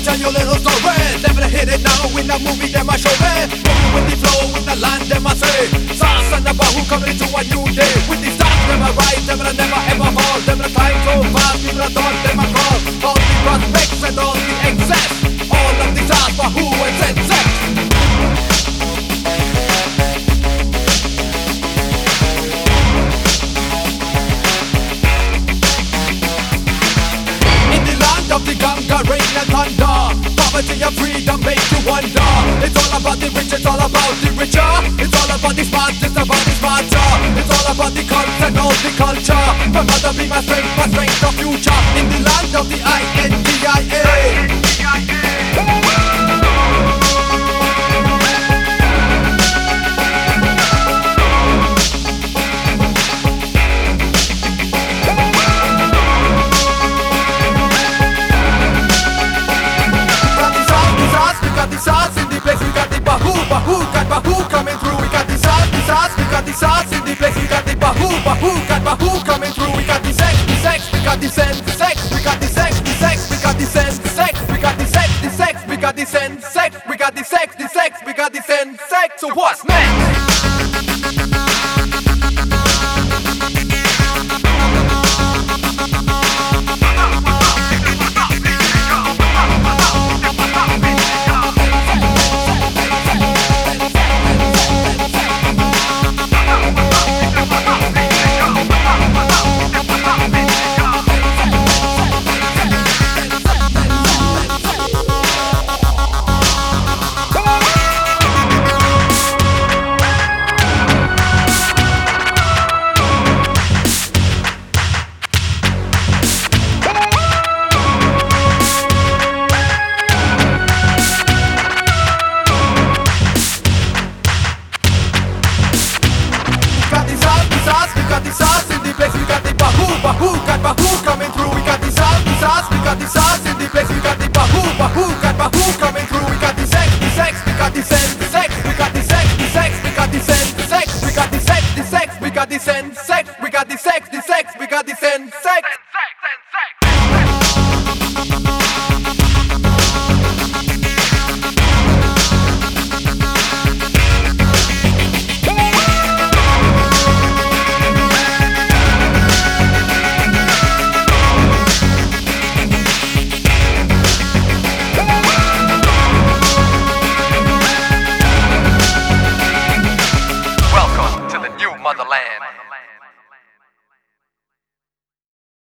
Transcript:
it now, let me tell you a little story me hit it now in the movie that I show me Moving with the flow, with the line them I say Stars and the who coming into a new day With the stars them I rise, them I never ever fall Them time so fast, people I thought them call All the prospects Poverty and freedom make you wonder. It's all about the rich, it's all about the richer. It's all about the smart, it's about the smarter. It's all about the and all the culture. My mother be my strength, my strength of future. In the land of the I-N-D-I-A these hearts in the place, we got the bahoo, bahoo, got bahoo coming through. We got the sex, the sex, we got the sense, the sex, we got the sex, the sex, we got the sense, the sex, we got the sex, the sex, we got the sense, sex, we got the sex, the sex, we got the sense, sex. So what's next? place, we got the bahoo, bahoo, got bahoo coming through. We got the sauce, the sauce, we got the sauce in the place. We got the bahoo, bahoo, got bahoo coming through. We got the sex, the sex, we got the sense, the sex, we got the sex, the sex, we got the sense, the sex, we got the sex, the sex, we got the sense, sex, we got the sex, the sex, we got the sense, sex, sex, sex, sex.